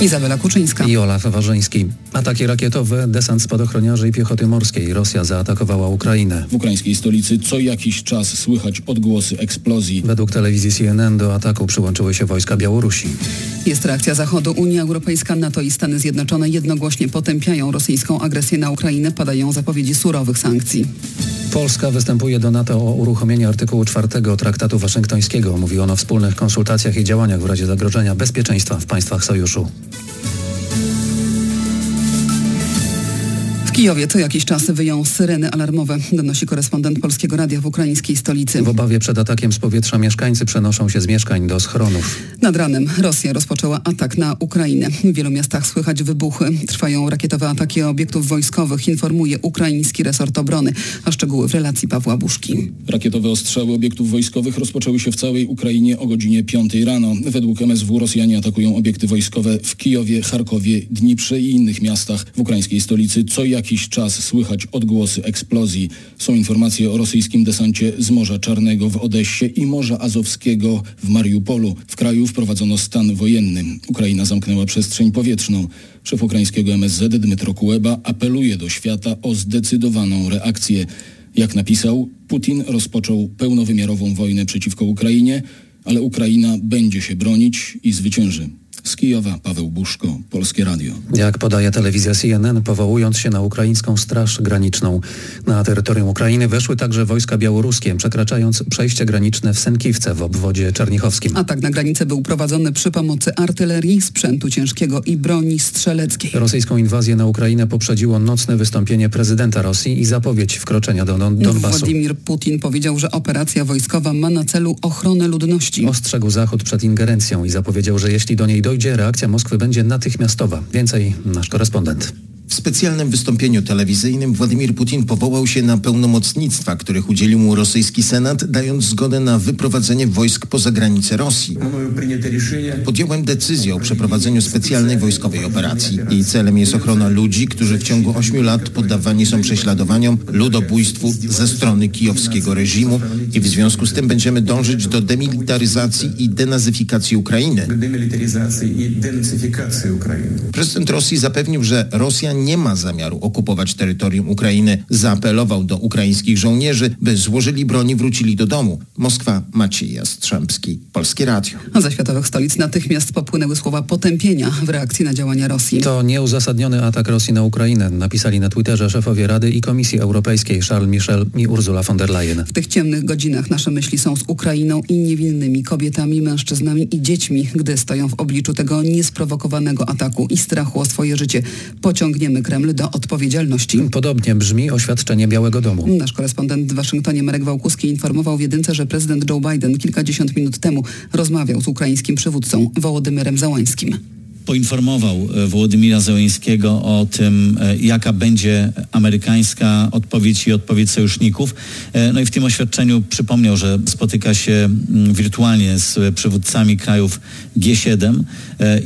Izabela Kuczyńska i Olaf Warzyński. Ataki rakietowe, desant spadochroniarzy i piechoty morskiej. Rosja zaatakowała Ukrainę. W ukraińskiej stolicy co jakiś czas słychać odgłosy eksplozji. Według telewizji CNN do ataku przyłączyły się wojska Białorusi. Jest reakcja Zachodu. Unia Europejska, NATO i Stany Zjednoczone jednogłośnie potępiają rosyjską agresję na Ukrainę. Padają zapowiedzi surowych sankcji. Polska występuje do NATO o uruchomienie artykułu 4 Traktatu Waszyngtońskiego. Mówi on o wspólnych konsultacjach i działaniach w razie zagrożenia bezpieczeństwa w państwach sojuszu. Kijowie co jakiś czas wyją syreny alarmowe, donosi korespondent Polskiego Radia w ukraińskiej stolicy. W obawie przed atakiem z powietrza mieszkańcy przenoszą się z mieszkań do schronów. Nad ranem Rosja rozpoczęła atak na Ukrainę. W wielu miastach słychać wybuchy. Trwają rakietowe ataki obiektów wojskowych, informuje ukraiński resort obrony. A szczegóły w relacji Pawła Buszki. Rakietowe ostrzały obiektów wojskowych rozpoczęły się w całej Ukrainie o godzinie 5 rano. Według MSW Rosjanie atakują obiekty wojskowe w Kijowie, Charkowie, Dniprze i innych miastach w ukraińskiej stolicy co jak jakiś czas słychać odgłosy eksplozji. Są informacje o rosyjskim desancie z Morza Czarnego w Odessie i Morza Azowskiego w Mariupolu. W kraju wprowadzono stan wojenny. Ukraina zamknęła przestrzeń powietrzną. Szef ukraińskiego MSZ Dmytro Kuleba apeluje do świata o zdecydowaną reakcję. Jak napisał, Putin rozpoczął pełnowymiarową wojnę przeciwko Ukrainie, ale Ukraina będzie się bronić i zwycięży. Z Kijowa Paweł Buszko, Polskie Radio. Jak podaje telewizja CNN, powołując się na ukraińską Straż Graniczną. Na terytorium Ukrainy weszły także wojska białoruskie, przekraczając przejście graniczne w Senkiwce w obwodzie czernichowskim. Atak na granicę był prowadzony przy pomocy artylerii, sprzętu ciężkiego i broni strzeleckiej. Rosyjską inwazję na Ukrainę poprzedziło nocne wystąpienie prezydenta Rosji i zapowiedź wkroczenia do Don Donbasu. Władimir Putin powiedział, że operacja wojskowa ma na celu ochronę ludności. Ostrzegł Zachód przed ingerencją i zapowiedział, że jeśli do niej dojdzie, dojdzie, reakcja Moskwy będzie natychmiastowa. Więcej nasz korespondent. W specjalnym wystąpieniu telewizyjnym Władimir Putin powołał się na pełnomocnictwa, których udzielił mu rosyjski Senat, dając zgodę na wyprowadzenie wojsk poza granice Rosji. Podjąłem decyzję o przeprowadzeniu specjalnej wojskowej operacji. Jej celem jest ochrona ludzi, którzy w ciągu ośmiu lat poddawani są prześladowaniom, ludobójstwu ze strony kijowskiego reżimu i w związku z tym będziemy dążyć do demilitaryzacji i denazyfikacji Ukrainy. Prezydent Rosji zapewnił, że Rosja nie ma zamiaru okupować terytorium Ukrainy. Zaapelował do ukraińskich żołnierzy, by złożyli broń i wrócili do domu. Moskwa, Maciej Jastrzębski, Polskie Radio. A ze światowych stolic natychmiast popłynęły słowa potępienia w reakcji na działania Rosji. To nieuzasadniony atak Rosji na Ukrainę, napisali na Twitterze szefowie Rady i Komisji Europejskiej Charles Michel i Ursula von der Leyen. W tych ciemnych godzinach nasze myśli są z Ukrainą i niewinnymi kobietami, mężczyznami i dziećmi, gdy stoją w obliczu tego niesprowokowanego ataku i strachu o swoje życie. Pociągnie pociągniemy Kreml do odpowiedzialności. Podobnie brzmi oświadczenie Białego Domu. Nasz korespondent w Waszyngtonie Marek Wałkuski informował w jedynce, że prezydent Joe Biden kilkadziesiąt minut temu rozmawiał z ukraińskim przywódcą Wołodymyrem Załańskim poinformował e, Włodymira Zełenskiego o tym, e, jaka będzie amerykańska odpowiedź i odpowiedź sojuszników. E, no i w tym oświadczeniu przypomniał, że spotyka się mm, wirtualnie z przywódcami krajów G7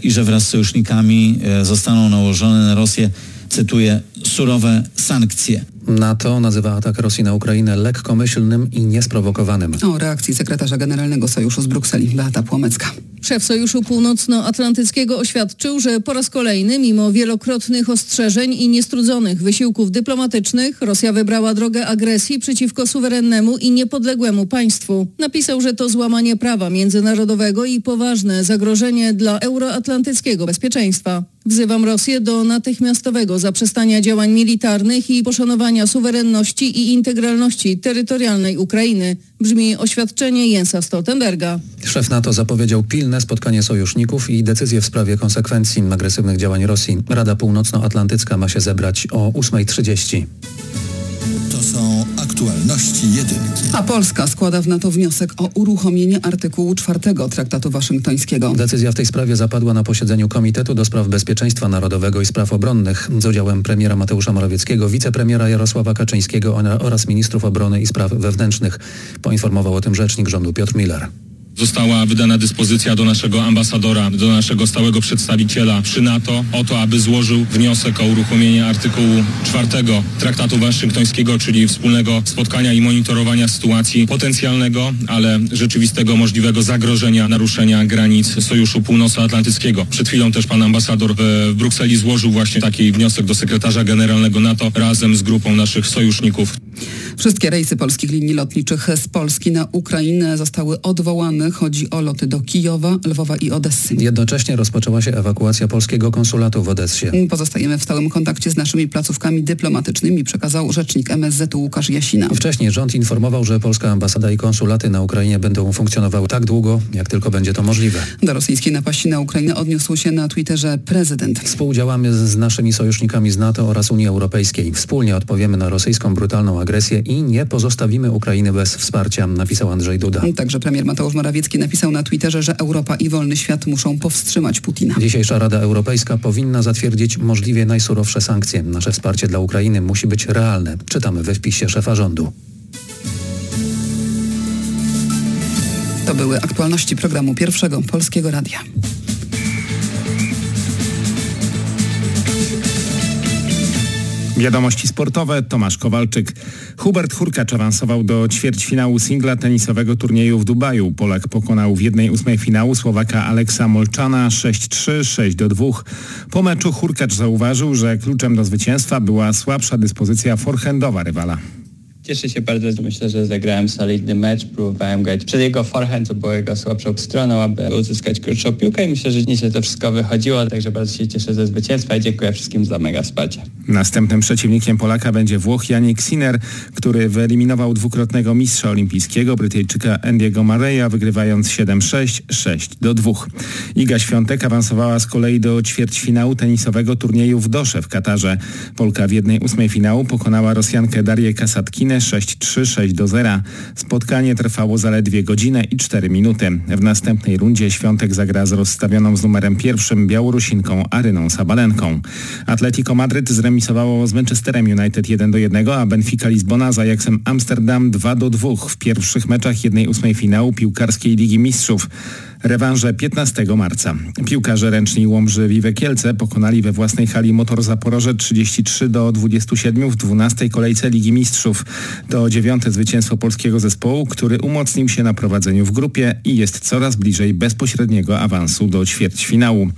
i że wraz z sojusznikami zostaną nałożone na Rosję, cytuję, surowe sankcje. NATO nazywa atak Rosji na Ukrainę lekkomyślnym i niesprowokowanym. O reakcji sekretarza generalnego Sojuszu z Brukseli, Beata Płomecka. Szef Sojuszu Północnoatlantyckiego oświadczył, że po raz kolejny, mimo wielokrotnych ostrzeżeń i niestrudzonych wysiłków dyplomatycznych, Rosja wybrała drogę agresji przeciwko suwerennemu i niepodległemu państwu. Napisał, że to złamanie prawa międzynarodowego i poważne zagrożenie dla euroatlantyckiego bezpieczeństwa. Wzywam Rosję do natychmiastowego zaprzestania działań militarnych i poszanowania suwerenności i integralności terytorialnej Ukrainy, brzmi oświadczenie Jensa Stoltenberga. Szef NATO zapowiedział pilne spotkanie sojuszników i decyzję w sprawie konsekwencji agresywnych działań Rosji. Rada Północnoatlantycka ma się zebrać o 8.30. To są aktualności jedynki. A Polska składa w NATO wniosek o uruchomienie artykułu 4 Traktatu Waszyngtońskiego. Decyzja w tej sprawie zapadła na posiedzeniu Komitetu do Spraw Bezpieczeństwa Narodowego i Spraw Obronnych z udziałem premiera Mateusza Morawieckiego, wicepremiera Jarosława Kaczyńskiego oraz ministrów obrony i spraw wewnętrznych. Poinformował o tym rzecznik rządu Piotr Miller. Została wydana dyspozycja do naszego ambasadora, do naszego stałego przedstawiciela przy NATO o to, aby złożył wniosek o uruchomienie artykułu 4 Traktatu Waszyngtońskiego, czyli wspólnego spotkania i monitorowania sytuacji potencjalnego, ale rzeczywistego możliwego zagrożenia naruszenia granic Sojuszu Północnoatlantyckiego. Przed chwilą też pan ambasador w Brukseli złożył właśnie taki wniosek do sekretarza generalnego NATO razem z grupą naszych sojuszników. Wszystkie rejsy polskich linii lotniczych z Polski na Ukrainę zostały odwołane. Chodzi o loty do Kijowa, Lwowa i Odessy. Jednocześnie rozpoczęła się ewakuacja polskiego konsulatu w Odessie. Pozostajemy w stałym kontakcie z naszymi placówkami dyplomatycznymi, przekazał rzecznik MSZ Łukasz Jasina. Wcześniej rząd informował, że polska ambasada i konsulaty na Ukrainie będą funkcjonowały tak długo, jak tylko będzie to możliwe. Do rosyjskiej napaści na Ukrainę odniósł się na Twitterze prezydent. Współdziałamy z naszymi sojusznikami z NATO oraz Unii Europejskiej. Wspólnie odpowiemy na rosyjską brutalną agresję i nie pozostawimy Ukrainy bez wsparcia, napisał Andrzej Duda. Także premier Mateusz Morawiecki napisał na Twitterze, że Europa i wolny świat muszą powstrzymać Putina. Dzisiejsza Rada Europejska powinna zatwierdzić możliwie najsurowsze sankcje. Nasze wsparcie dla Ukrainy musi być realne. Czytamy we wpisie szefa rządu. To były aktualności programu Pierwszego Polskiego Radia. Wiadomości sportowe, Tomasz Kowalczyk. Hubert Hurkacz awansował do ćwierćfinału singla tenisowego turnieju w Dubaju. Polak pokonał w jednej ósmej finału Słowaka Aleksa Molczana 6-3, 6-2. Po meczu Hurkacz zauważył, że kluczem do zwycięstwa była słabsza dyspozycja forehandowa rywala. Cieszę się bardzo, myślę, że zagrałem solidny mecz, próbowałem grać przed jego forehand, co było jego słabszą stroną, aby uzyskać krótszą piłkę i myślę, że nieźle to wszystko wychodziło, także bardzo się cieszę ze zwycięstwa i dziękuję wszystkim za mega wsparcie. Następnym przeciwnikiem Polaka będzie Włoch Janik Sinner, który wyeliminował dwukrotnego mistrza olimpijskiego Brytyjczyka Andy'ego Murray'a, wygrywając 7-6, 6-2. Iga Świątek awansowała z kolei do ćwierćfinału tenisowego turnieju w Dosze w Katarze. Polka w jednej ósmej finału pokonała Rosjankę Darię Kasatkinę 6-3, 6-0. Spotkanie trwało zaledwie godzinę i 4 minuty. W następnej rundzie Świątek zagra z rozstawioną z numerem pierwszym Białorusinką Aryną Sabalenką. Atletico Madryt zremisowało z Manchesterem United 1-1, a Benfica Lizbona z Ajaxem Amsterdam 2-2 w pierwszych meczach jednej ósmej finału piłkarskiej Ligi Mistrzów rewanże 15 marca. Piłkarze ręczni Łomży Wiwe Kielce pokonali we własnej hali Motor Zaporoże 33 do 27 w 12 kolejce Ligi Mistrzów. To dziewiąte zwycięstwo polskiego zespołu, który umocnił się na prowadzeniu w grupie i jest coraz bliżej bezpośredniego awansu do ćwierćfinału.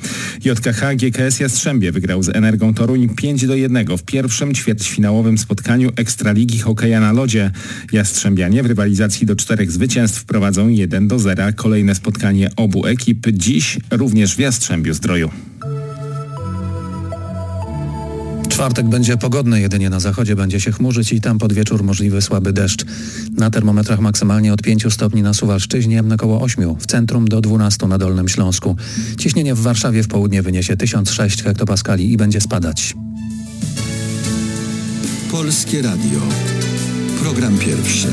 JKH GKS Jastrzębie wygrał z Energią Toruń 5 do 1 w pierwszym ćwierćfinałowym spotkaniu Ekstraligi Hokeja na lodzie. Jastrzębianie w rywalizacji do czterech zwycięstw prowadzą 1 do 0. Kolejne spotkanie obu ekip dziś również w Jastrzębiu Zdroju. Czwartek będzie pogodny, jedynie na zachodzie będzie się chmurzyć i tam pod wieczór możliwy słaby deszcz. Na termometrach maksymalnie od 5 stopni na Suwalszczyźnie, na około 8, w centrum do 12 na Dolnym Śląsku. Ciśnienie w Warszawie w południe wyniesie 1006 hektopaskali i będzie spadać. Polskie Radio. Program pierwszy.